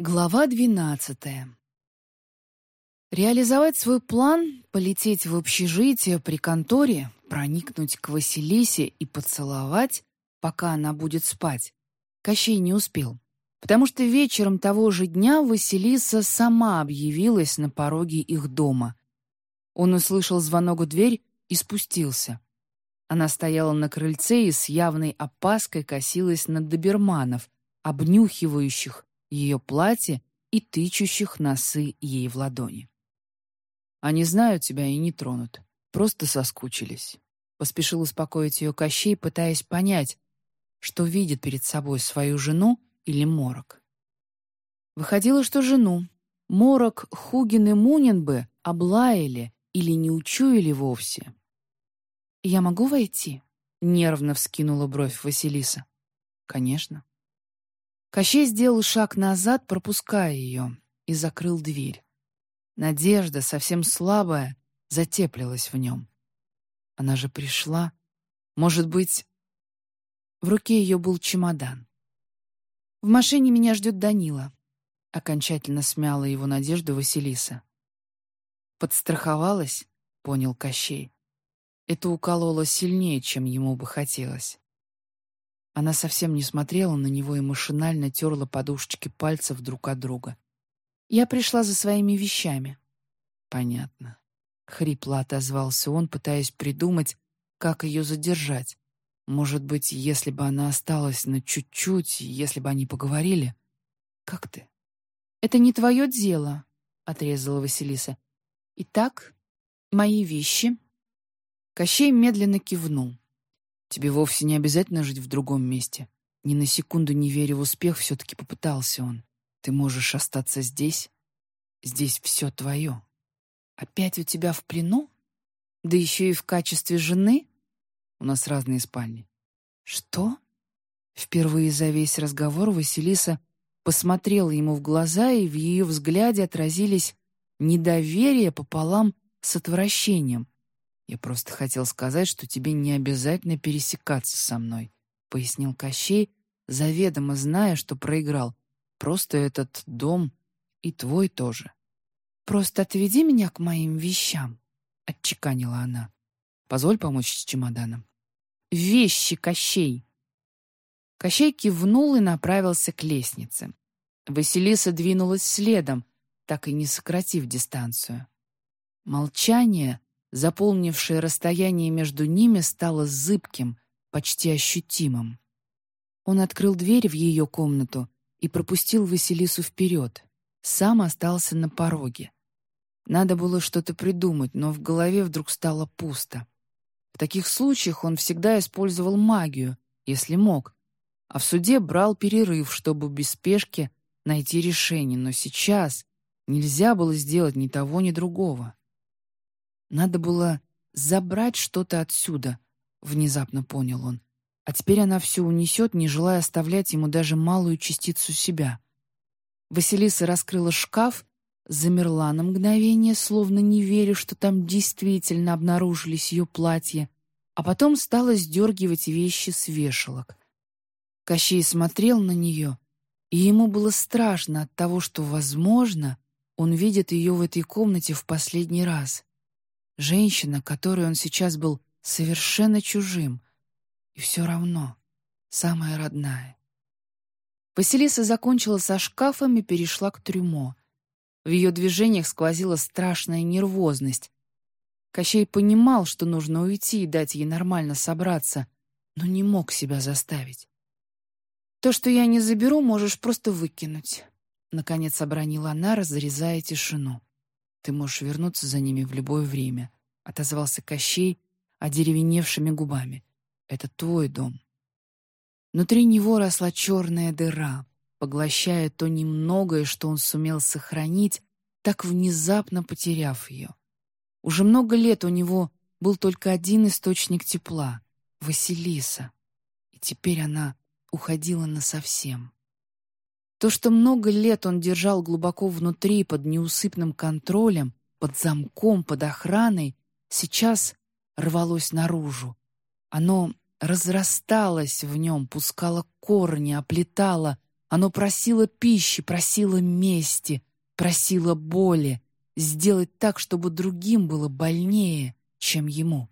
Глава двенадцатая. Реализовать свой план, полететь в общежитие при конторе, проникнуть к Василисе и поцеловать, пока она будет спать, Кощей не успел, потому что вечером того же дня Василиса сама объявилась на пороге их дома. Он услышал звонок в дверь и спустился. Она стояла на крыльце и с явной опаской косилась на доберманов, обнюхивающих ее платье и тычущих носы ей в ладони. «Они знают тебя и не тронут. Просто соскучились». Поспешил успокоить ее Кощей, пытаясь понять, что видит перед собой свою жену или Морок. Выходило, что жену. Морок, Хугин и Мунин бы облаяли или не учуяли вовсе. «Я могу войти?» — нервно вскинула бровь Василиса. «Конечно». Кощей сделал шаг назад, пропуская ее, и закрыл дверь. Надежда, совсем слабая, затеплилась в нем. Она же пришла. Может быть... В руке ее был чемодан. «В машине меня ждет Данила», — окончательно смяла его надежду Василиса. «Подстраховалась?» — понял Кощей. Это укололо сильнее, чем ему бы хотелось. Она совсем не смотрела на него и машинально терла подушечки пальцев друг от друга. «Я пришла за своими вещами». «Понятно». Хрипло отозвался он, пытаясь придумать, как ее задержать. Может быть, если бы она осталась на чуть-чуть, если бы они поговорили. «Как ты?» «Это не твое дело», — отрезала Василиса. «Итак, мои вещи». Кощей медленно кивнул. Тебе вовсе не обязательно жить в другом месте. Ни на секунду не веря в успех, все-таки попытался он. Ты можешь остаться здесь. Здесь все твое. Опять у тебя в плену? Да еще и в качестве жены? У нас разные спальни. Что? Впервые за весь разговор Василиса посмотрела ему в глаза, и в ее взгляде отразились недоверие пополам с отвращением. «Я просто хотел сказать, что тебе не обязательно пересекаться со мной», — пояснил Кощей, заведомо зная, что проиграл. «Просто этот дом и твой тоже». «Просто отведи меня к моим вещам», — отчеканила она. «Позволь помочь с чемоданом». «Вещи, Кощей!» Кощей кивнул и направился к лестнице. Василиса двинулась следом, так и не сократив дистанцию. Молчание заполнившее расстояние между ними, стало зыбким, почти ощутимым. Он открыл дверь в ее комнату и пропустил Василису вперед. Сам остался на пороге. Надо было что-то придумать, но в голове вдруг стало пусто. В таких случаях он всегда использовал магию, если мог, а в суде брал перерыв, чтобы без спешки найти решение, но сейчас нельзя было сделать ни того, ни другого. Надо было забрать что-то отсюда, внезапно понял он. А теперь она все унесет, не желая оставлять ему даже малую частицу себя. Василиса раскрыла шкаф, замерла на мгновение, словно не веря, что там действительно обнаружились ее платья, а потом стала сдергивать вещи с вешалок. Кощей смотрел на нее, и ему было страшно от того, что, возможно, он видит ее в этой комнате в последний раз. Женщина, которой он сейчас был совершенно чужим. И все равно самая родная. Василиса закончила со шкафом и перешла к трюмо. В ее движениях сквозила страшная нервозность. Кощей понимал, что нужно уйти и дать ей нормально собраться, но не мог себя заставить. «То, что я не заберу, можешь просто выкинуть», — наконец обронила она, разрезая тишину. Ты можешь вернуться за ними в любое время», — отозвался Кощей одеревеневшими губами. «Это твой дом». Внутри него росла черная дыра, поглощая то немногое, что он сумел сохранить, так внезапно потеряв ее. Уже много лет у него был только один источник тепла — Василиса, и теперь она уходила насовсем. То, что много лет он держал глубоко внутри, под неусыпным контролем, под замком, под охраной, сейчас рвалось наружу. Оно разрасталось в нем, пускало корни, оплетало, Оно просило пищи, просило мести, просило боли, сделать так, чтобы другим было больнее, чем ему.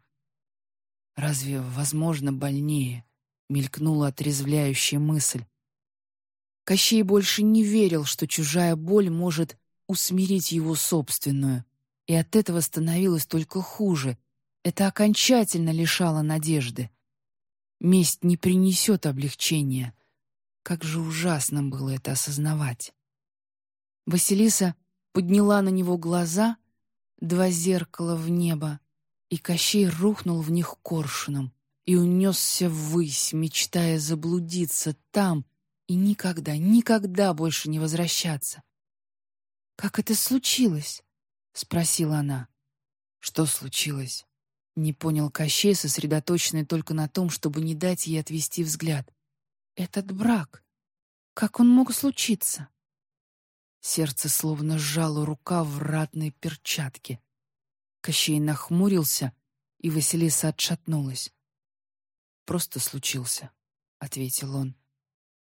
«Разве возможно больнее?» — мелькнула отрезвляющая мысль. Кощей больше не верил, что чужая боль может усмирить его собственную, и от этого становилось только хуже. Это окончательно лишало надежды. Месть не принесет облегчения. Как же ужасно было это осознавать. Василиса подняла на него глаза, два зеркала в небо, и Кощей рухнул в них коршуном и унесся ввысь, мечтая заблудиться там и никогда, никогда больше не возвращаться. «Как это случилось?» — спросила она. «Что случилось?» — не понял Кощей, сосредоточенный только на том, чтобы не дать ей отвести взгляд. «Этот брак, как он мог случиться?» Сердце словно сжало рука в ратной перчатке. Кощей нахмурился, и Василиса отшатнулась. «Просто случился», — ответил он.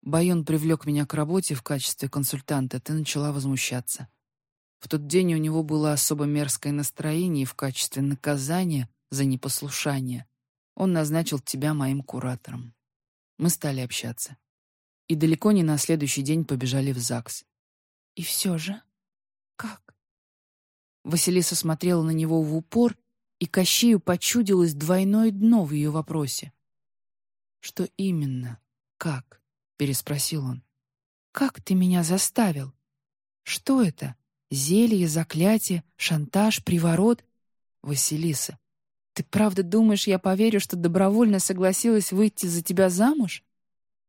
Байон привлек меня к работе в качестве консультанта, ты начала возмущаться. В тот день у него было особо мерзкое настроение, в качестве наказания за непослушание он назначил тебя моим куратором. Мы стали общаться. И далеко не на следующий день побежали в ЗАГС. И все же? Как? Василиса смотрела на него в упор, и Кощею почудилось двойное дно в ее вопросе. «Что именно? Как?» — переспросил он. «Как ты меня заставил? Что это? Зелье, заклятие, шантаж, приворот? Василиса, ты правда думаешь, я поверю, что добровольно согласилась выйти за тебя замуж?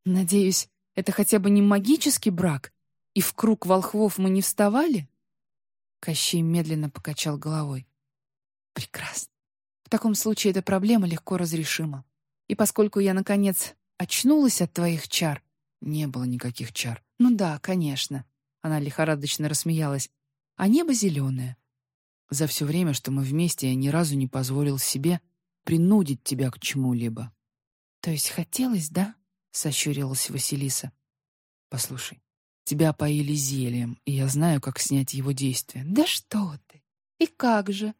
Надеюсь, это хотя бы не магический брак, и в круг волхвов мы не вставали?» Кощей медленно покачал головой. «Прекрасно. В таком случае эта проблема легко разрешима. И поскольку я, наконец, очнулась от твоих чар...» «Не было никаких чар». «Ну да, конечно». Она лихорадочно рассмеялась. «А небо зеленое. За все время, что мы вместе, я ни разу не позволил себе принудить тебя к чему-либо». «То есть хотелось, да?» — сощурилась Василиса. «Послушай, Тебя поили зельем, и я знаю, как снять его действие. Да что ты! И как же?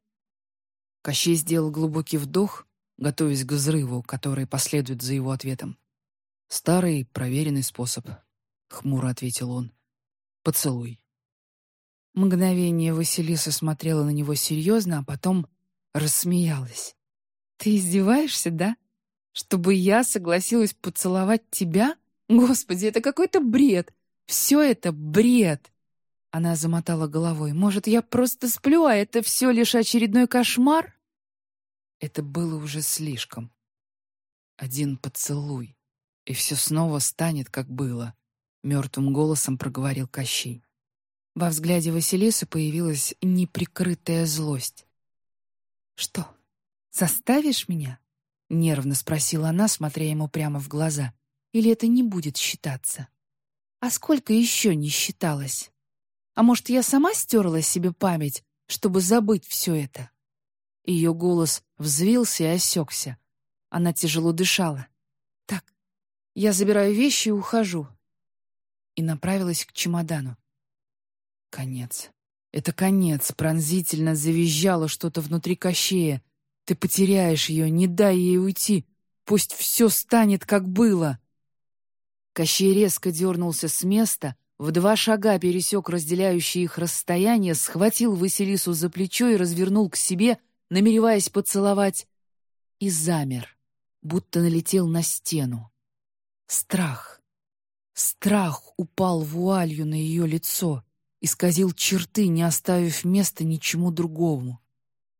Кощей сделал глубокий вдох, готовясь к взрыву, который последует за его ответом. «Старый, проверенный способ», — хмуро ответил он. «Поцелуй». Мгновение Василиса смотрела на него серьезно, а потом рассмеялась. «Ты издеваешься, да? Чтобы я согласилась поцеловать тебя? Господи, это какой-то бред! Все это бред!» Она замотала головой. «Может, я просто сплю, а это все лишь очередной кошмар?» Это было уже слишком. Один поцелуй, и все снова станет, как было, — мертвым голосом проговорил Кощей. Во взгляде Василисы появилась неприкрытая злость. «Что, заставишь меня?» — нервно спросила она, смотря ему прямо в глаза. «Или это не будет считаться?» А сколько еще не считалось? А может, я сама стерла себе память, чтобы забыть все это? Ее голос взвился и осекся. Она тяжело дышала. «Так, я забираю вещи и ухожу». И направилась к чемодану. Конец. Это конец. Пронзительно завизжало что-то внутри кощея. Ты потеряешь ее, не дай ей уйти. Пусть все станет, как было. Кощей резко дернулся с места, в два шага пересек разделяющие их расстояние, схватил Василису за плечо и развернул к себе, намереваясь поцеловать, и замер, будто налетел на стену. Страх. Страх упал вуалью на ее лицо, исказил черты, не оставив места ничему другому.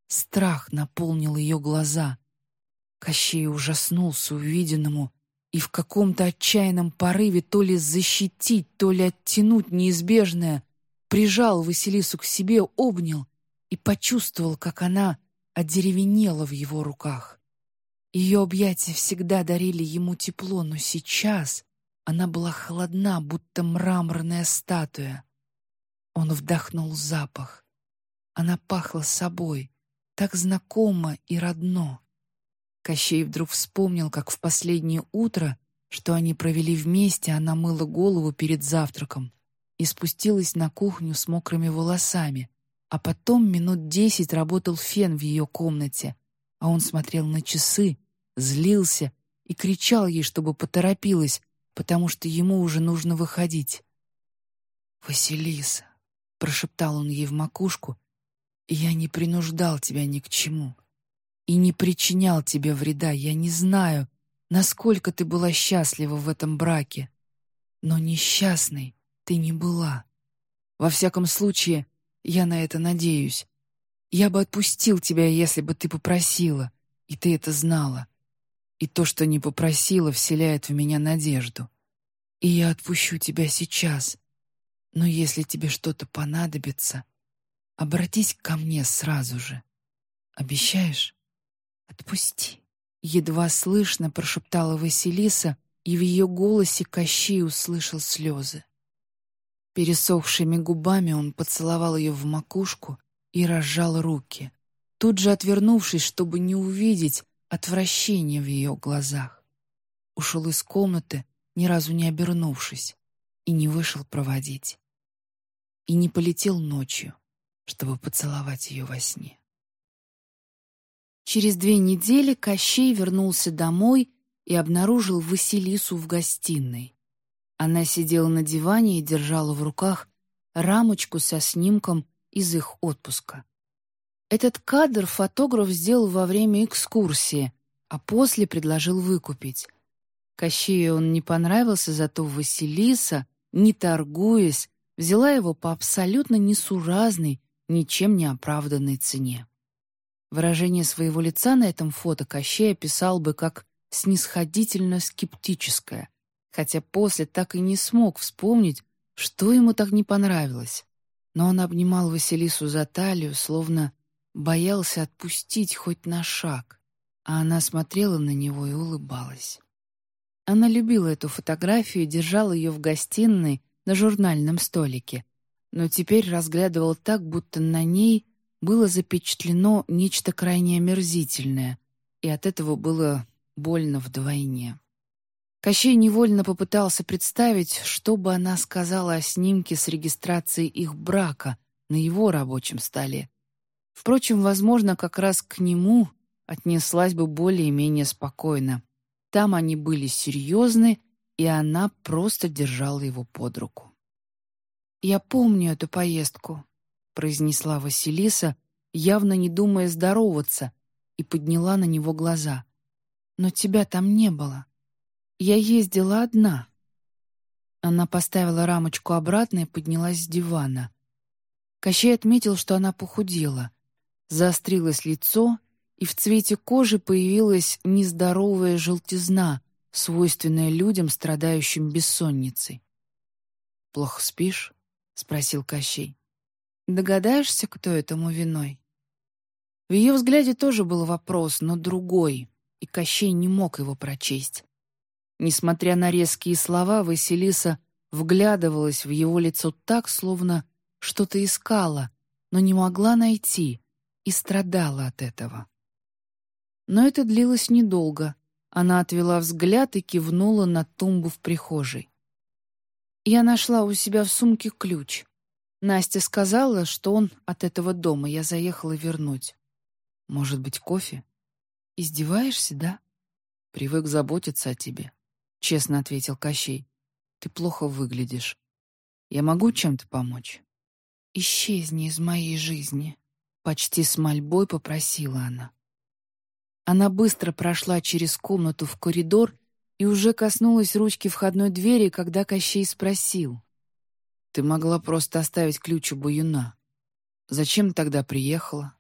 Страх наполнил ее глаза. Кощей ужаснулся увиденному и в каком-то отчаянном порыве то ли защитить, то ли оттянуть неизбежное, прижал Василису к себе, обнял и почувствовал, как она одеревенела в его руках. Ее объятия всегда дарили ему тепло, но сейчас она была холодна, будто мраморная статуя. Он вдохнул запах. Она пахла собой, так знакомо и родно. Кощей вдруг вспомнил, как в последнее утро что они провели вместе, она мыла голову перед завтраком и спустилась на кухню с мокрыми волосами, а потом минут десять работал фен в ее комнате, а он смотрел на часы, злился и кричал ей, чтобы поторопилась, потому что ему уже нужно выходить. «Василиса», — прошептал он ей в макушку, — «я не принуждал тебя ни к чему и не причинял тебе вреда. Я не знаю, насколько ты была счастлива в этом браке, но несчастной ты не была. Во всяком случае, я на это надеюсь. Я бы отпустил тебя, если бы ты попросила, и ты это знала. И то, что не попросила, вселяет в меня надежду. И я отпущу тебя сейчас. Но если тебе что-то понадобится, обратись ко мне сразу же. Обещаешь? Отпусти. Едва слышно прошептала Василиса, и в ее голосе Кощей услышал слезы. Пересохшими губами он поцеловал ее в макушку и разжал руки, тут же отвернувшись, чтобы не увидеть отвращения в ее глазах. Ушел из комнаты, ни разу не обернувшись, и не вышел проводить. И не полетел ночью, чтобы поцеловать ее во сне. Через две недели Кощей вернулся домой и обнаружил Василису в гостиной. Она сидела на диване и держала в руках рамочку со снимком из их отпуска. Этот кадр фотограф сделал во время экскурсии, а после предложил выкупить. Кощею он не понравился, зато Василиса, не торгуясь, взяла его по абсолютно несуразной, ничем не оправданной цене. Выражение своего лица на этом фото Кощей описал бы как снисходительно-скептическое, хотя после так и не смог вспомнить, что ему так не понравилось. Но он обнимал Василису за талию, словно боялся отпустить хоть на шаг, а она смотрела на него и улыбалась. Она любила эту фотографию и держала ее в гостиной на журнальном столике, но теперь разглядывал так, будто на ней было запечатлено нечто крайне омерзительное, и от этого было больно вдвойне. Кощей невольно попытался представить, что бы она сказала о снимке с регистрацией их брака на его рабочем столе. Впрочем, возможно, как раз к нему отнеслась бы более-менее спокойно. Там они были серьезны, и она просто держала его под руку. «Я помню эту поездку», — произнесла Василиса, явно не думая здороваться, и подняла на него глаза. «Но тебя там не было. Я ездила одна». Она поставила рамочку обратно и поднялась с дивана. Кощей отметил, что она похудела. Заострилось лицо, и в цвете кожи появилась нездоровая желтизна, свойственная людям, страдающим бессонницей. «Плохо спишь?» — спросил Кощей. «Догадаешься, кто этому виной?» В ее взгляде тоже был вопрос, но другой, и Кощей не мог его прочесть. Несмотря на резкие слова, Василиса вглядывалась в его лицо так, словно что-то искала, но не могла найти, и страдала от этого. Но это длилось недолго. Она отвела взгляд и кивнула на тумбу в прихожей. Я нашла у себя в сумке ключ. Настя сказала, что он от этого дома. Я заехала вернуть. Может быть, кофе? Издеваешься, да? Привык заботиться о тебе, честно ответил Кощей. Ты плохо выглядишь. Я могу чем-то помочь? Исчезни из моей жизни, почти с мольбой попросила она. Она быстро прошла через комнату в коридор и уже коснулась ручки входной двери, когда Кощей спросил. «Ты могла просто оставить ключ у Баюна. Зачем тогда приехала?»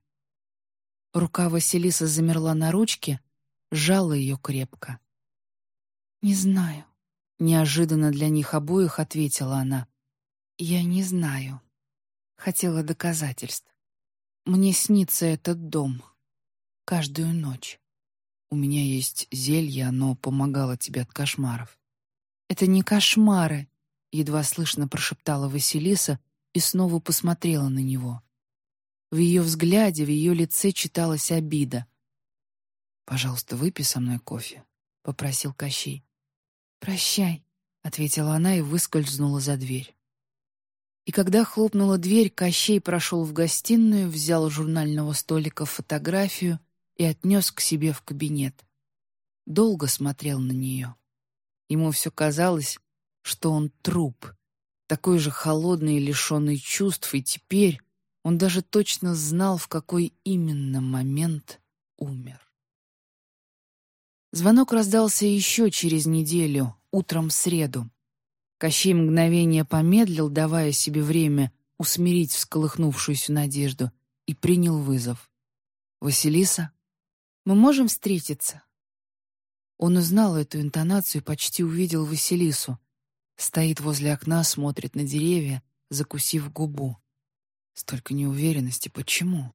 Рука Василиса замерла на ручке, сжала ее крепко. «Не знаю», — неожиданно для них обоих ответила она. «Я не знаю. Хотела доказательств. Мне снится этот дом» каждую ночь. У меня есть зелье, оно помогало тебе от кошмаров. Это не кошмары, едва слышно прошептала Василиса и снова посмотрела на него. В ее взгляде, в ее лице читалась обида. «Пожалуйста, выпей со мной кофе», — попросил Кощей. «Прощай», — ответила она и выскользнула за дверь. И когда хлопнула дверь, Кощей прошел в гостиную, взял с журнального столика фотографию и отнес к себе в кабинет. Долго смотрел на нее. Ему все казалось, что он труп, такой же холодный и лишенный чувств, и теперь он даже точно знал, в какой именно момент умер. Звонок раздался еще через неделю, утром в среду. Кощей мгновение помедлил, давая себе время усмирить всколыхнувшуюся надежду, и принял вызов. «Василиса, мы можем встретиться?» Он узнал эту интонацию и почти увидел Василису. Стоит возле окна, смотрит на деревья, закусив губу. Столько неуверенности. Почему?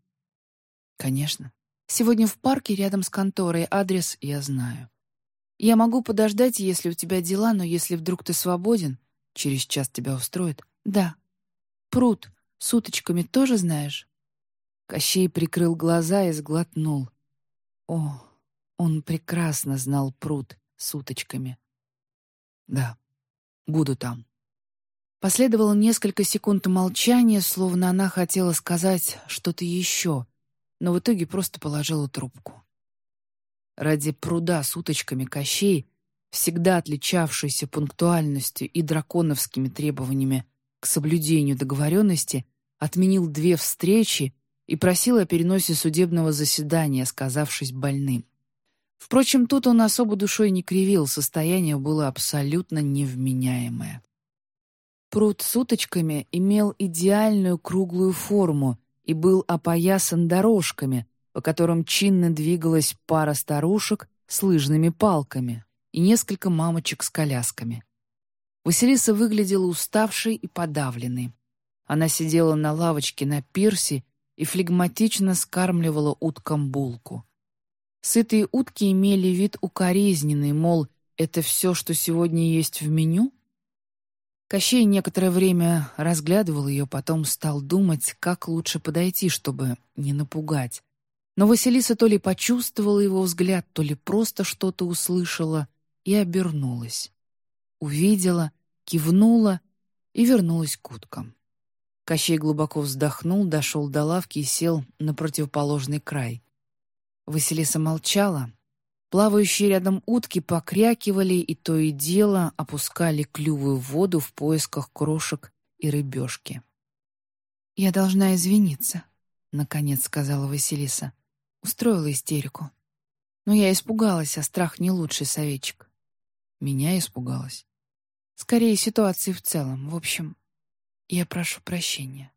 Конечно. Сегодня в парке рядом с конторой. Адрес я знаю. Я могу подождать, если у тебя дела, но если вдруг ты свободен, через час тебя устроит. Да. Пруд с уточками тоже знаешь? Кощей прикрыл глаза и сглотнул. О, он прекрасно знал пруд с уточками. Да, буду там. Последовало несколько секунд молчания, словно она хотела сказать что-то еще, но в итоге просто положила трубку. Ради пруда с уточками Кощей, всегда отличавшийся пунктуальностью и драконовскими требованиями к соблюдению договоренности, отменил две встречи и просил о переносе судебного заседания, сказавшись больным. Впрочем, тут он особо душой не кривил, состояние было абсолютно невменяемое. Пруд с уточками имел идеальную круглую форму и был опоясан дорожками, по которым чинно двигалась пара старушек с лыжными палками и несколько мамочек с колясками. Василиса выглядела уставшей и подавленной. Она сидела на лавочке на пирсе и флегматично скармливала уткам булку. Сытые утки имели вид укоризненный, мол, это все, что сегодня есть в меню? Кощей некоторое время разглядывал ее, потом стал думать, как лучше подойти, чтобы не напугать. Но Василиса то ли почувствовала его взгляд, то ли просто что-то услышала и обернулась. Увидела, кивнула и вернулась к уткам. Кощей глубоко вздохнул, дошел до лавки и сел на противоположный край. Василиса молчала. Плавающие рядом утки покрякивали и то и дело опускали клювы в воду в поисках крошек и рыбешки. «Я должна извиниться», — наконец сказала Василиса. Устроила истерику. Но я испугалась, а страх не лучший советчик. Меня испугалась. Скорее, ситуации в целом. В общем, я прошу прощения.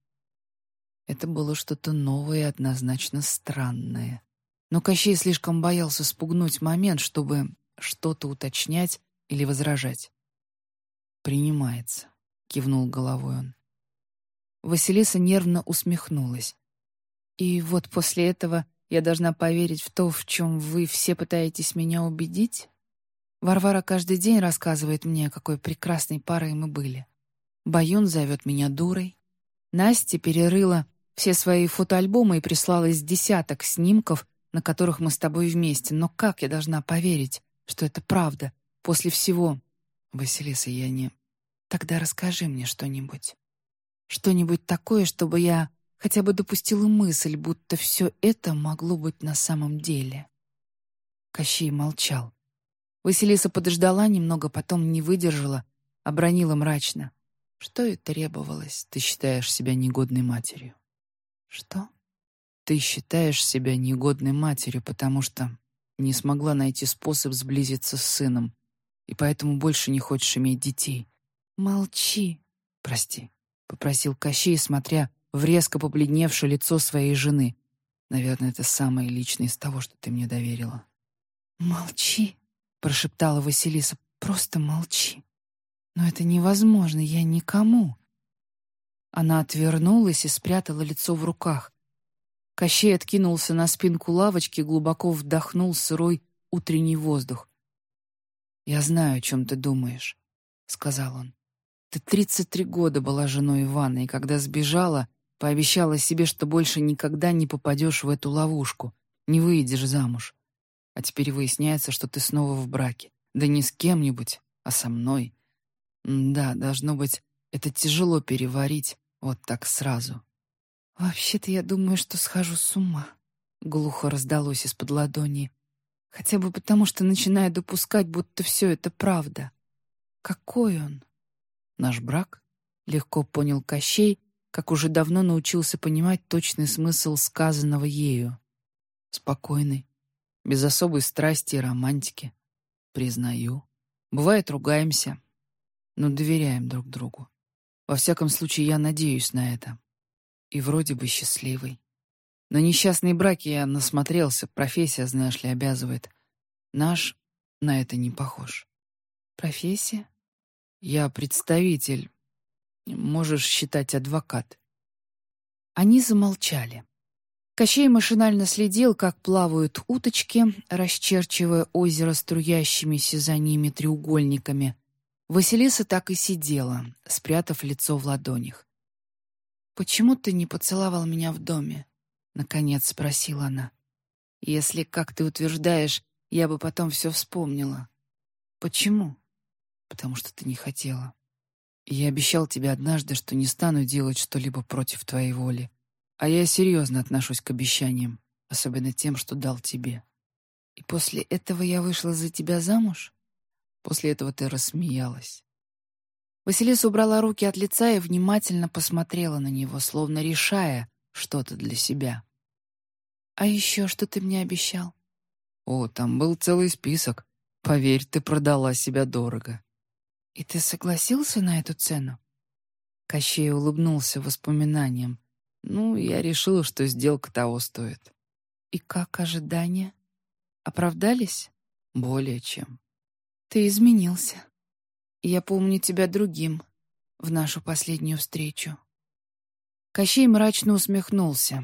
Это было что-то новое и однозначно странное. Но Кощей слишком боялся спугнуть момент, чтобы что-то уточнять или возражать. «Принимается», — кивнул головой он. Василиса нервно усмехнулась. «И вот после этого я должна поверить в то, в чем вы все пытаетесь меня убедить? Варвара каждый день рассказывает мне, какой прекрасной парой мы были. Баюн зовет меня дурой. Настя перерыла все свои фотоальбомы и прислала из десяток снимков, на которых мы с тобой вместе, но как я должна поверить, что это правда после всего? Василиса, я не... Тогда расскажи мне что-нибудь. Что-нибудь такое, чтобы я хотя бы допустила мысль, будто все это могло быть на самом деле. Кощей молчал. Василиса подождала немного, потом не выдержала, обронила мрачно. Что и требовалось, ты считаешь себя негодной матерью. Что? Ты считаешь себя негодной матерью, потому что не смогла найти способ сблизиться с сыном, и поэтому больше не хочешь иметь детей. Молчи. Прости, попросил Кощей, смотря в резко побледневшее лицо своей жены. Наверное, это самое личное из того, что ты мне доверила. Молчи, прошептала Василиса. Просто молчи. Но это невозможно, я никому. Она отвернулась и спрятала лицо в руках. Кощей откинулся на спинку лавочки, глубоко вдохнул сырой утренний воздух. «Я знаю, о чем ты думаешь», — сказал он. «Ты тридцать три года была женой Ивана, и когда сбежала, пообещала себе, что больше никогда не попадешь в эту ловушку, не выйдешь замуж. А теперь выясняется, что ты снова в браке. Да не с кем-нибудь, А со мной? Да, должно быть, это тяжело переварить вот так сразу. «Вообще-то я думаю, что схожу с ума», — глухо раздалось из-под ладони. «Хотя бы потому, что начинаю допускать, будто все это правда. Какой он?» «Наш брак?» — легко понял Кощей, как уже давно научился понимать точный смысл сказанного ею. Спокойный, без особой страсти и романтики. Признаю. Бывает, ругаемся, но доверяем друг другу. Во всяком случае, я надеюсь на это. И вроде бы счастливый. На несчастные браки я насмотрелся, профессия, знаешь ли, обязывает. Наш на это не похож. Профессия? Я представитель. Можешь считать адвокат. Они замолчали. Кощей машинально следил, как плавают уточки, расчерчивая озеро струящимися за ними треугольниками. Василиса так и сидела, спрятав лицо в ладонях. «Почему ты не поцеловал меня в доме?» — наконец спросила она. «Если, как ты утверждаешь, я бы потом все вспомнила». «Почему?» «Потому что ты не хотела. Я обещал тебе однажды, что не стану делать что-либо против твоей воли. А я серьезно отношусь к обещаниям, особенно тем, что дал тебе. И после этого я вышла за тебя замуж? После этого ты рассмеялась. Василиса убрала руки от лица и внимательно посмотрела на него, словно решая что-то для себя. «А еще что ты мне обещал?» «О, там был целый список. Поверь, ты продала себя дорого». «И ты согласился на эту цену?» Кощей улыбнулся воспоминаниям. Ну, я решила, что сделка того стоит. И как ожидания? Оправдались? Более чем. Ты изменился. Я помню тебя другим в нашу последнюю встречу. Кощей мрачно усмехнулся.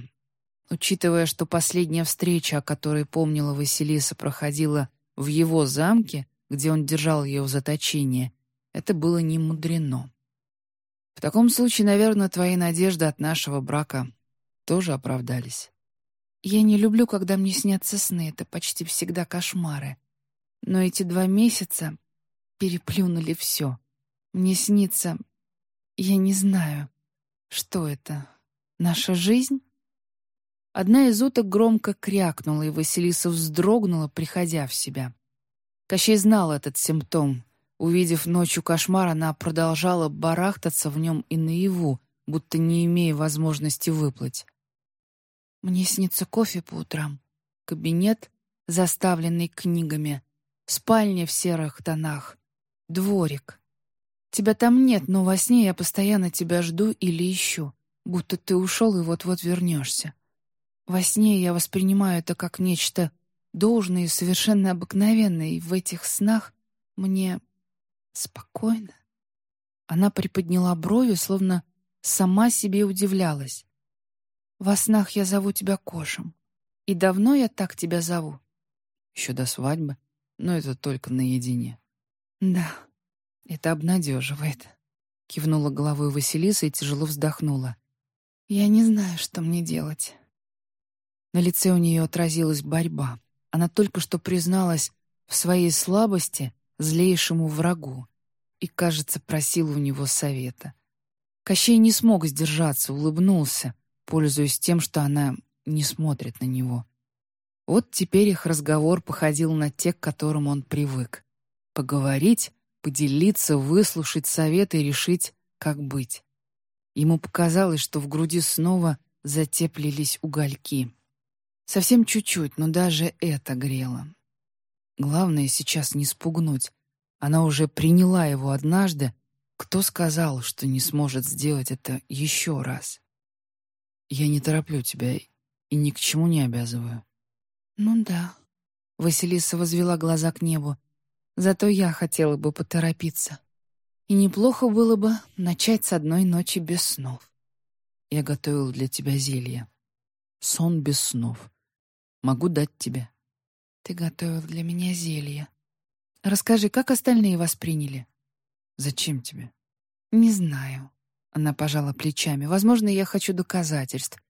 Учитывая, что последняя встреча, о которой помнила Василиса, проходила в его замке, где он держал ее в заточении, это было не мудрено. В таком случае, наверное, твои надежды от нашего брака тоже оправдались. Я не люблю, когда мне снятся сны, это почти всегда кошмары. Но эти два месяца переплюнули все. Мне снится... Я не знаю, что это. Наша жизнь? Одна из уток громко крякнула, и Василиса вздрогнула, приходя в себя. Кощей знал этот симптом, Увидев ночью кошмар, она продолжала барахтаться в нем и наяву, будто не имея возможности выплыть. Мне снится кофе по утрам, кабинет, заставленный книгами, спальня в серых тонах, дворик. Тебя там нет, но во сне я постоянно тебя жду или ищу, будто ты ушел и вот-вот вернешься. Во сне я воспринимаю это как нечто должное и совершенно обыкновенное, и в этих снах мне Спокойно. Она приподняла брови, словно сама себе удивлялась. «Во снах я зову тебя Кошем. И давно я так тебя зову?» «Еще до свадьбы, но это только наедине». «Да, это обнадеживает», — кивнула головой Василиса и тяжело вздохнула. «Я не знаю, что мне делать». На лице у нее отразилась борьба. Она только что призналась в своей слабости злейшему врагу и, кажется, просил у него совета. Кощей не смог сдержаться, улыбнулся, пользуясь тем, что она не смотрит на него. Вот теперь их разговор походил на те, к которым он привык. Поговорить, поделиться, выслушать советы и решить, как быть. Ему показалось, что в груди снова затеплились угольки. Совсем чуть-чуть, но даже это грело. Главное сейчас не спугнуть. Она уже приняла его однажды. Кто сказал, что не сможет сделать это еще раз? Я не тороплю тебя и ни к чему не обязываю. Ну да. Василиса возвела глаза к небу. Зато я хотела бы поторопиться. И неплохо было бы начать с одной ночи без снов. Я готовил для тебя зелье. Сон без снов. Могу дать тебе. Ты готовил для меня зелье. Расскажи, как остальные восприняли? Зачем тебе? Не знаю. Она пожала плечами. Возможно, я хочу доказательств.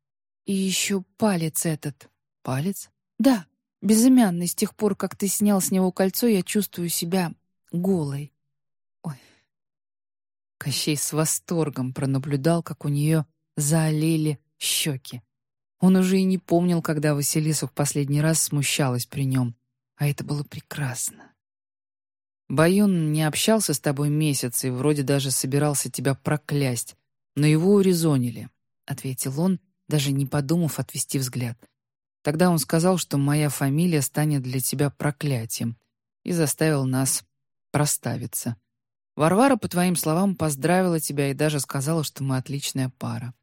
И еще палец этот. Палец? Да, безымянный. С тех пор, как ты снял с него кольцо, я чувствую себя голой. Ой. Кощей с восторгом пронаблюдал, как у нее заолели щеки. Он уже и не помнил, когда Василиса в последний раз смущалась при нем, а это было прекрасно. Баюн не общался с тобой месяц и вроде даже собирался тебя проклясть, но его урезонили, — ответил он, даже не подумав отвести взгляд. Тогда он сказал, что моя фамилия станет для тебя проклятием, и заставил нас проставиться. Варвара, по твоим словам, поздравила тебя и даже сказала, что мы отличная пара.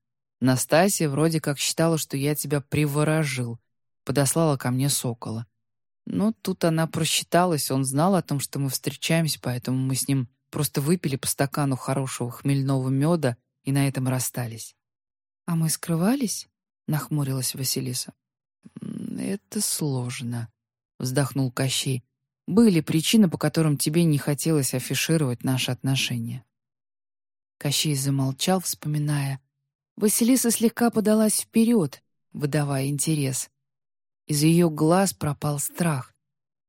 Настасья вроде как считала, что я тебя приворожил, подослала ко мне сокола. Но тут она просчиталась, он знал о том, что мы встречаемся, поэтому мы с ним просто выпили по стакану хорошего хмельного меда и на этом расстались. «А мы скрывались?» — нахмурилась Василиса. «Это сложно», — вздохнул Кощей. «Были причины, по которым тебе не хотелось афишировать наши отношения». Кощей замолчал, вспоминая. Василиса слегка подалась вперед, выдавая интерес. Из ее глаз пропал страх,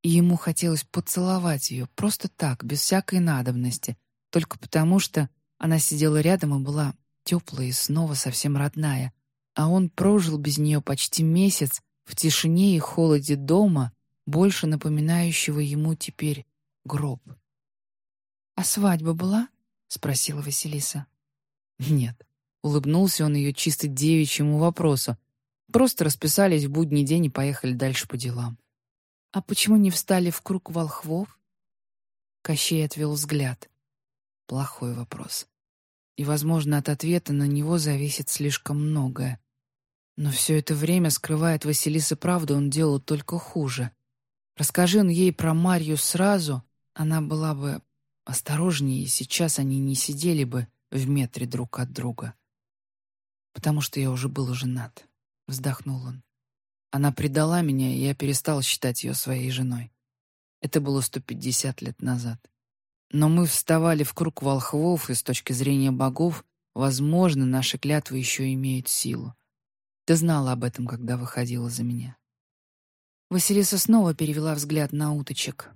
и ему хотелось поцеловать ее просто так, без всякой надобности, только потому что она сидела рядом и была теплая и снова совсем родная, а он прожил без нее почти месяц в тишине и холоде дома, больше напоминающего ему теперь гроб. «А свадьба была?» — спросила Василиса. «Нет», — улыбнулся он ее чисто девичьему вопросу. «Просто расписались в будний день и поехали дальше по делам». «А почему не встали в круг волхвов?» Кощей отвел взгляд. Плохой вопрос. И, возможно, от ответа на него зависит слишком многое. Но все это время, скрывает Василиса правду, он делал только хуже. Расскажи он ей про Марью сразу, она была бы осторожнее, и сейчас они не сидели бы в метре друг от друга. «Потому что я уже был женат», — вздохнул он. Она предала меня, и я перестал считать ее своей женой. Это было 150 лет назад. Но мы вставали в круг волхвов, и с точки зрения богов, возможно, наши клятвы еще имеют силу. Ты знала об этом, когда выходила за меня. Василиса снова перевела взгляд на уточек.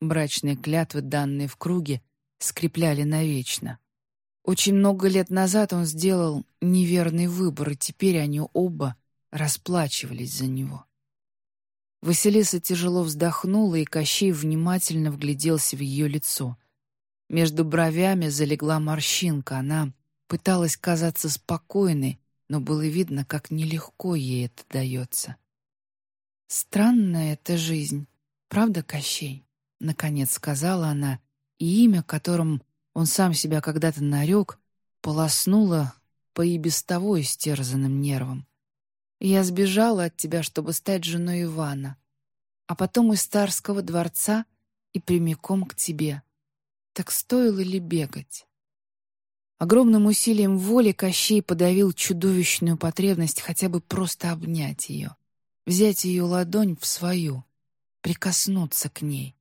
Брачные клятвы, данные в круге, скрепляли навечно. Очень много лет назад он сделал неверный выбор, и теперь они оба расплачивались за него. Василиса тяжело вздохнула, и Кощей внимательно вгляделся в ее лицо. Между бровями залегла морщинка, она пыталась казаться спокойной, но было видно, как нелегко ей это дается. «Странная эта жизнь, правда, Кощей?» — наконец сказала она, и имя, которым он сам себя когда-то нарек, полоснуло по и без того истерзанным нервам. «Я сбежала от тебя, чтобы стать женой Ивана, а потом из Старского дворца и прямиком к тебе. Так стоило ли бегать?» Огромным усилием воли Кощей подавил чудовищную потребность хотя бы просто обнять ее, взять ее ладонь в свою, прикоснуться к ней.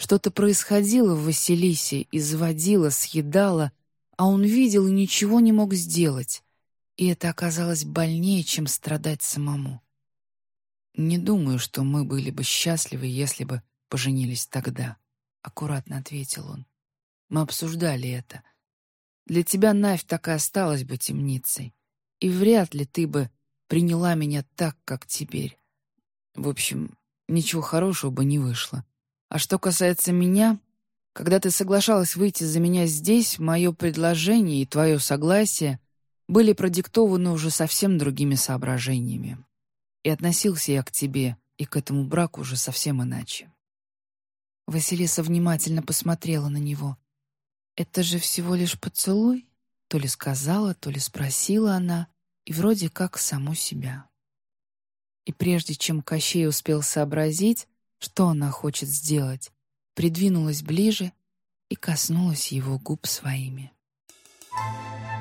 Что-то происходило в Василисе, изводило, съедало, а он видел и ничего не мог сделать, и это оказалось больнее, чем страдать самому. «Не думаю, что мы были бы счастливы, если бы поженились тогда», — аккуратно ответил он. «Мы обсуждали это». Для тебя Навь так и осталась бы темницей. И вряд ли ты бы приняла меня так, как теперь. В общем, ничего хорошего бы не вышло. А что касается меня, когда ты соглашалась выйти за меня здесь, мое предложение и твое согласие были продиктованы уже совсем другими соображениями. И относился я к тебе и к этому браку уже совсем иначе. Василиса внимательно посмотрела на него — «Это же всего лишь поцелуй?» То ли сказала, то ли спросила она, и вроде как саму себя. И прежде чем Кощей успел сообразить, что она хочет сделать, придвинулась ближе и коснулась его губ своими. Thank you.